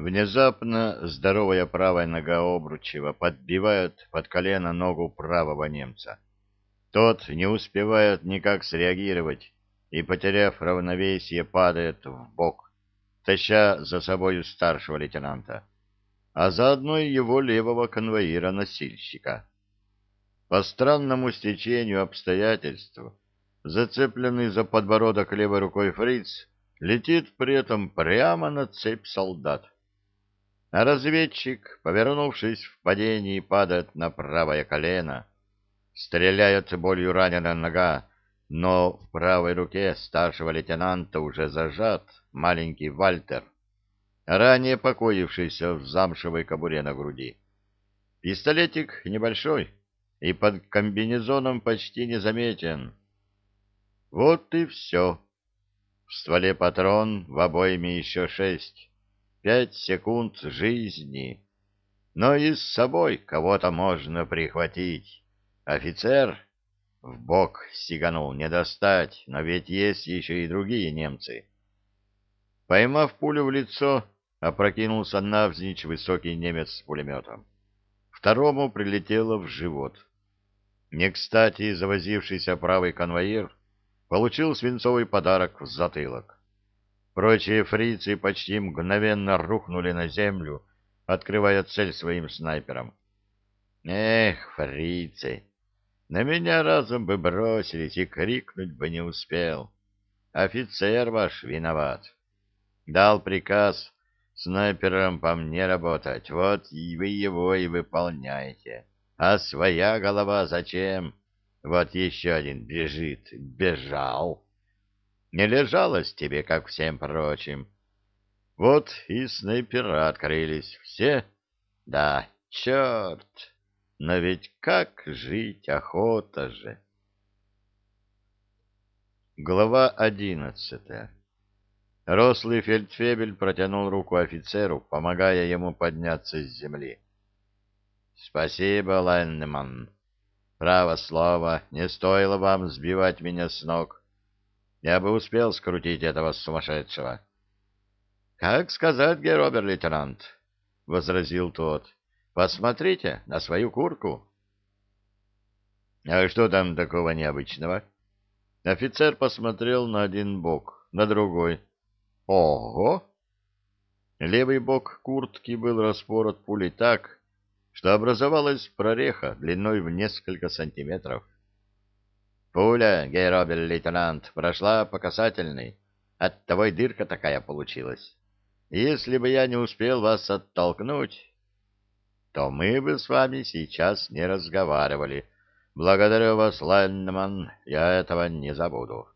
Внезапно здоровая правая нога Обручева подбивает под колено ногу правого немца. Тот не успевает никак среагировать и, потеряв равновесие, падает в бок, таща за собою старшего лейтенанта, а заодно и его левого конвоира-носильщика. По странному стечению обстоятельств, зацепленный за подбородок левой рукой фриц летит при этом прямо на цепь солдат. А разведчик, повернувшись в падении, падает на правое колено. Стреляет болью раненая нога, но в правой руке старшего лейтенанта уже зажат маленький Вальтер, ранее покоившийся в замшевой кобуре на груди. Пистолетик небольшой и под комбинезоном почти незаметен. Вот и все. В стволе патрон, в обойме еще шесть пять секунд жизни. Но и с собой кого-то можно прихватить. Офицер в бок сиганул не достать, но ведь есть еще и другие немцы. Поймав пулю в лицо, опрокинулся навзничь высокий немец с пулеметом. Второму прилетело в живот. Не кстати завозившийся правый конвоир получил свинцовый подарок в затылок. Прочие фрицы почти мгновенно рухнули на землю, открывая цель своим снайперам. Эх, фрицы! На меня разом бы бросились и крикнуть бы не успел. Офицер ваш виноват. Дал приказ снайперам по мне работать, вот и вы его и выполняете. А своя голова зачем? Вот еще один бежит, бежал. Не лежалось тебе, как всем прочим. Вот и снайпера открылись все. Да, черт! Но ведь как жить, охота же! Глава одиннадцатая Рослый фельдфебель протянул руку офицеру, помогая ему подняться с земли. — Спасибо, Леннеман. Право слово, не стоило вам сбивать меня с ног. Я бы успел скрутить этого сумасшедшего. — Как сказать, герр-обер-лейтенант? — возразил тот. — Посмотрите на свою куртку. — А что там такого необычного? Офицер посмотрел на один бок, на другой. — Ого! Левый бок куртки был распорот пулей так, что образовалась прореха длиной в несколько сантиметров. Пуля, гейробель-лейтенант, прошла по касательной. Оттого и дырка такая получилась. Если бы я не успел вас оттолкнуть, то мы бы с вами сейчас не разговаривали. Благодарю вас, Леннман, я этого не забуду.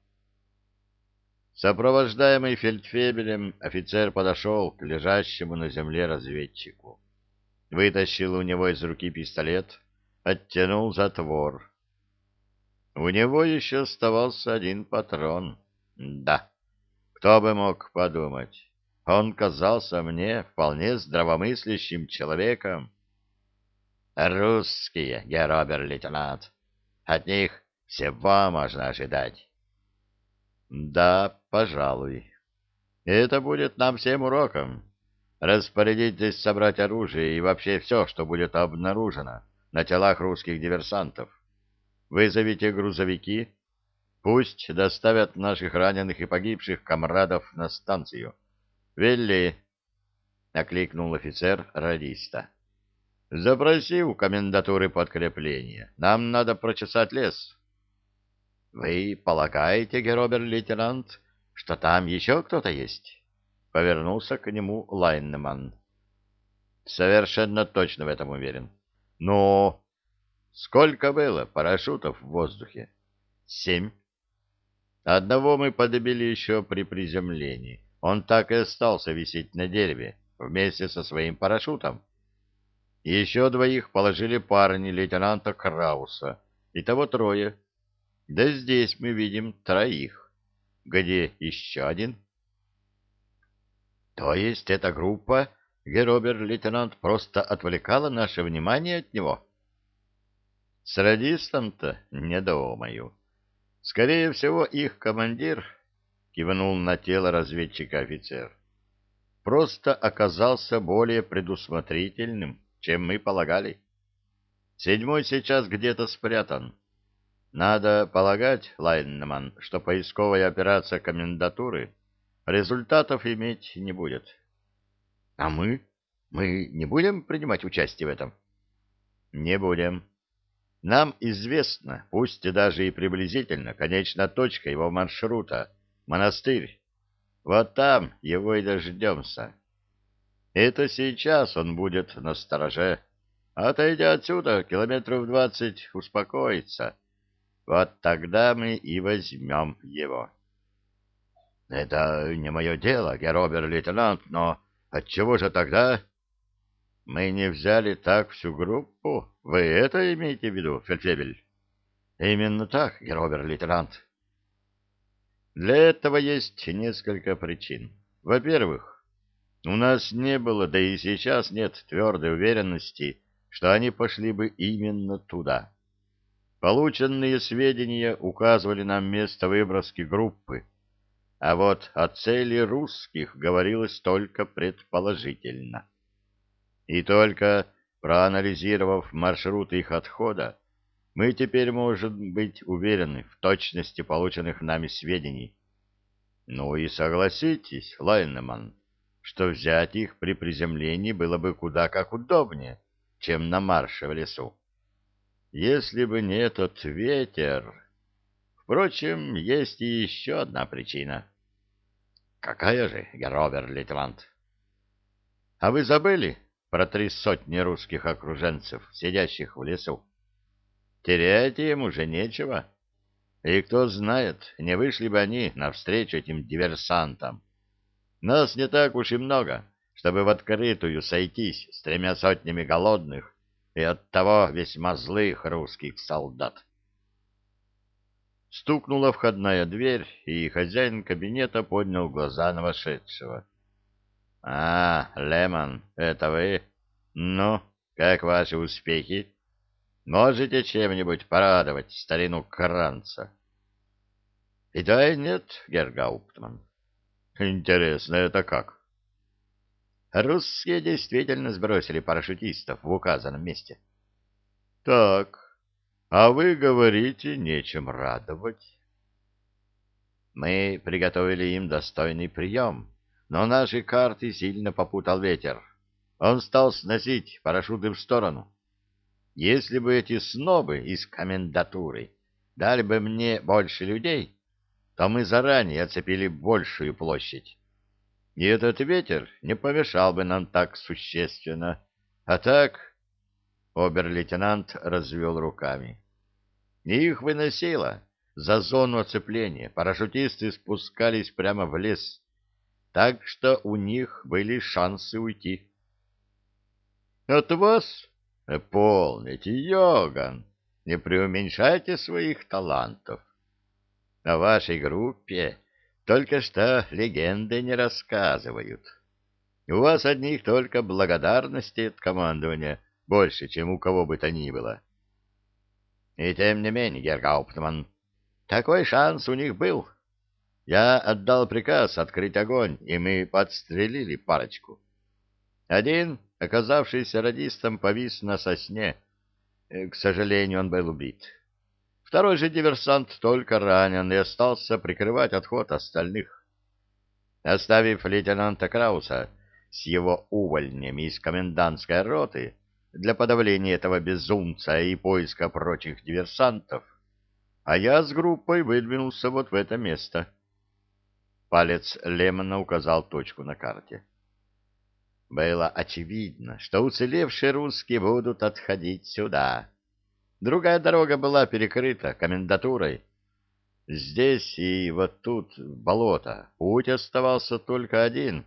Сопровождаемый фельдфебелем, офицер подошел к лежащему на земле разведчику. Вытащил у него из руки пистолет, оттянул затвор у него еще оставался один патрон. Да, кто бы мог подумать. Он казался мне вполне здравомыслящим человеком. Русские, геробер-лейтенант. От них всего можно ожидать. Да, пожалуй. Это будет нам всем уроком. Распорядитесь собрать оружие и вообще все, что будет обнаружено на телах русских диверсантов. Вызовите грузовики, пусть доставят наших раненых и погибших комрадов на станцию. Велли, — окликнул офицер радиста. — Запроси у комендатуры подкрепление. Нам надо прочесать лес. — Вы полагаете, геробер-лейтенант, что там еще кто-то есть? — повернулся к нему Лайнман. — Совершенно точно в этом уверен. — Но Сколько было парашютов в воздухе? Семь. Одного мы подобили еще при приземлении. Он так и остался висеть на дереве вместе со своим парашютом. Еще двоих положили парни лейтенанта Крауса. Итого трое. Да здесь мы видим троих. Где еще один? То есть эта группа, геробер-лейтенант, просто отвлекала наше внимание от него? — с радистом-то не думаю. Скорее всего, их командир кивнул на тело разведчика офицер. просто оказался более предусмотрительным, чем мы полагали. Седьмой сейчас где-то спрятан. Надо полагать, Лайнман, что поисковая операция комендатуры результатов иметь не будет. — А мы? Мы не будем принимать участие в этом? — Не будем. Нам известно, пусть и даже и приблизительно, конечная точка его маршрута — монастырь. Вот там его и дождемся. Это сейчас он будет на стороже. Отойдя отсюда, километров двадцать, успокоится. Вот тогда мы и возьмем его. — Это не мое дело, геробер-лейтенант, но отчего же тогда... — Мы не взяли так всю группу. Вы это имеете в виду, Фельдфебель? — Именно так, геробер-лейтенант. Для этого есть несколько причин. Во-первых, у нас не было, да и сейчас нет твердой уверенности, что они пошли бы именно туда. Полученные сведения указывали нам место выброски группы, а вот о цели русских говорилось только предположительно. И только проанализировав маршрут их отхода, мы теперь можем быть уверены в точности полученных нами сведений. Ну и согласитесь, Лайнеман, что взять их при приземлении было бы куда как удобнее, чем на марше в лесу. Если бы не этот ветер... Впрочем, есть и еще одна причина. Какая же, геробер-лейтенант? А вы забыли про три сотни русских окруженцев, сидящих в лесу? Терять им уже нечего. И кто знает, не вышли бы они навстречу этим диверсантам. Нас не так уж и много, чтобы в открытую сойтись с тремя сотнями голодных и оттого весьма злых русских солдат. Стукнула входная дверь, и хозяин кабинета поднял глаза на вошедшего. — А, Лемон, это вы? Ну, как ваши успехи? Можете чем-нибудь порадовать старину Кранца? — И да, и нет, Гергауптман. — Интересно, это как? — Русские действительно сбросили парашютистов в указанном месте. — Так, а вы говорите, нечем радовать. Мы приготовили им достойный прием, но наши карты сильно попутал ветер. Он стал сносить парашюты в сторону. Если бы эти снобы из комендатуры дали бы мне больше людей, то мы заранее оцепили большую площадь. И этот ветер не помешал бы нам так существенно. А так... Обер-лейтенант развел руками. Их выносило за зону оцепления. Парашютисты спускались прямо в лес, так что у них были шансы уйти. — От вас полните, Йоган, не преуменьшайте своих талантов. О вашей группе только что легенды не рассказывают. У вас одних только благодарности от командования больше, чем у кого бы то ни было. И тем не менее, Гергауптман, такой шанс у них был. Я отдал приказ открыть огонь, и мы подстрелили парочку. Один оказавшийся радистом, повис на сосне. Э, к сожалению, он был убит. Второй же диверсант только ранен и остался прикрывать отход остальных. Оставив лейтенанта Крауса с его увольнями из комендантской роты для подавления этого безумца и поиска прочих диверсантов, а я с группой выдвинулся вот в это место. Палец Лемона указал точку на карте. Было очевидно, что уцелевшие русские будут отходить сюда. Другая дорога была перекрыта комендатурой. Здесь и вот тут болото. Путь оставался только один.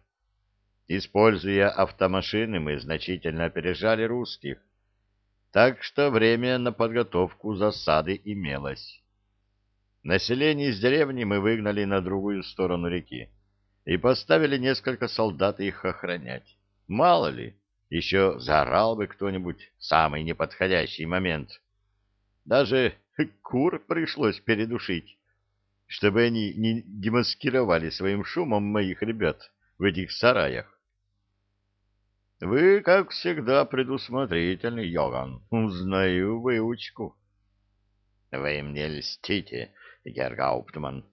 Используя автомашины, мы значительно опережали русских. Так что время на подготовку засады имелось. Население из деревни мы выгнали на другую сторону реки и поставили несколько солдат их охранять. Мало ли, еще заорал бы кто-нибудь в самый неподходящий момент. Даже кур пришлось передушить, чтобы они не демаскировали своим шумом моих ребят в этих сараях. Вы, как всегда, предусмотрительный, Йоган. Узнаю выучку. Вы мне льстите, Гергауптман.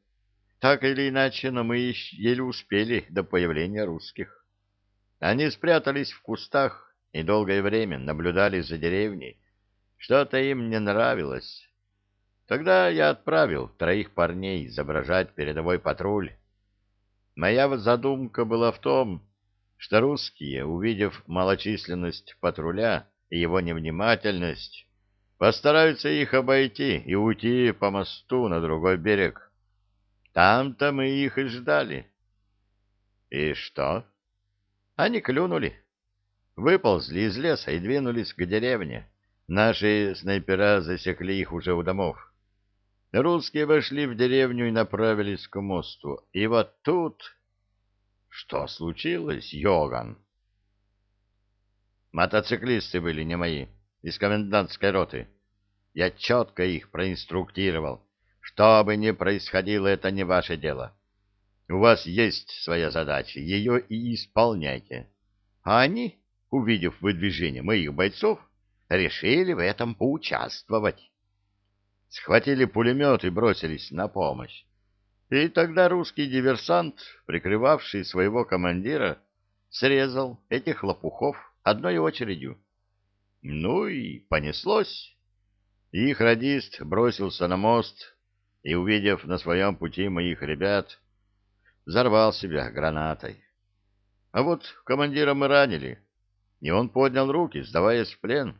Так или иначе, но мы еле успели до появления русских. Они спрятались в кустах и долгое время наблюдали за деревней. Что-то им не нравилось. Тогда я отправил троих парней изображать передовой патруль. Моя задумка была в том, что русские, увидев малочисленность патруля и его невнимательность, постараются их обойти и уйти по мосту на другой берег. Там-то мы их и ждали. И что? Они клюнули. Выползли из леса и двинулись к деревне. Наши снайпера засекли их уже у домов. Русские вошли в деревню и направились к мосту. И вот тут... Что случилось, Йоган? Мотоциклисты были не мои, из комендантской роты. Я четко их проинструктировал. Что бы ни происходило, это не ваше дело. У вас есть своя задача, ее и исполняйте. А они, увидев выдвижение моих бойцов, решили в этом поучаствовать. Схватили пулемет и бросились на помощь. И тогда русский диверсант, прикрывавший своего командира, срезал этих лопухов одной очередью. Ну и понеслось. Их радист бросился на мост и, увидев на своем пути моих ребят, взорвал себя гранатой. А вот командира мы ранили, и он поднял руки, сдаваясь в плен.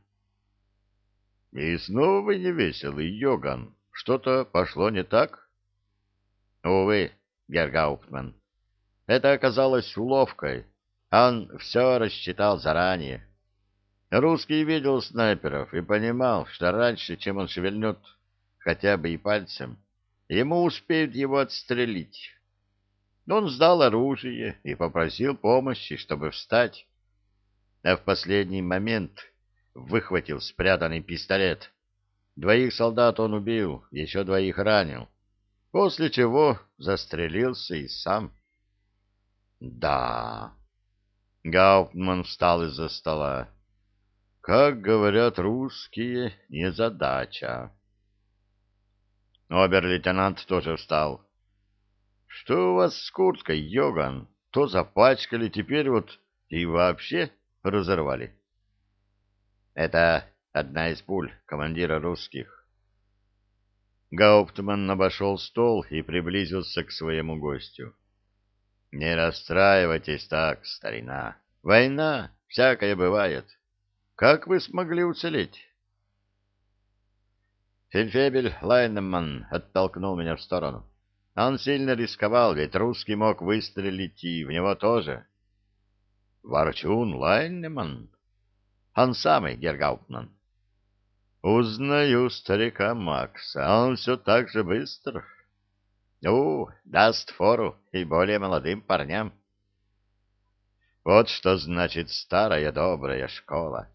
И снова вы не веселый, Йоган. Что-то пошло не так? Увы, Гергауптман, это оказалось уловкой. Он все рассчитал заранее. Русский видел снайперов и понимал, что раньше, чем он шевельнет хотя бы и пальцем, ему успеют его отстрелить. Он сдал оружие и попросил помощи, чтобы встать. А в последний момент выхватил спрятанный пистолет. Двоих солдат он убил, еще двоих ранил после чего застрелился и сам. Да. Гауптман встал из-за стола. Как говорят русские, незадача. Обер-лейтенант тоже встал. Что у вас с курткой, Йоган? То запачкали, теперь вот и вообще разорвали. Это одна из пуль командира русских. Гауптман обошел стол и приблизился к своему гостю. — Не расстраивайтесь так, старина. Война, всякое бывает. Как вы смогли уцелеть? Фельдфебель Лайнеман оттолкнул меня в сторону. Он сильно рисковал, ведь русский мог выстрелить и в него тоже. — Ворчун Лайнеман? — Он самый, Гергауптман. Узнаю старика Макса, он все так же быстр. У, даст фору и более молодым парням. Вот что значит старая добрая школа.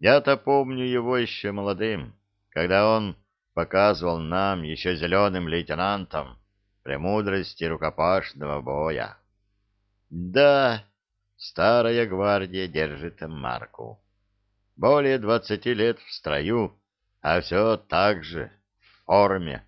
Я-то помню его еще молодым, когда он показывал нам, еще зеленым лейтенантам, премудрости рукопашного боя. Да, старая гвардия держит марку. Более двадцати лет в строю, а все так же, в форме.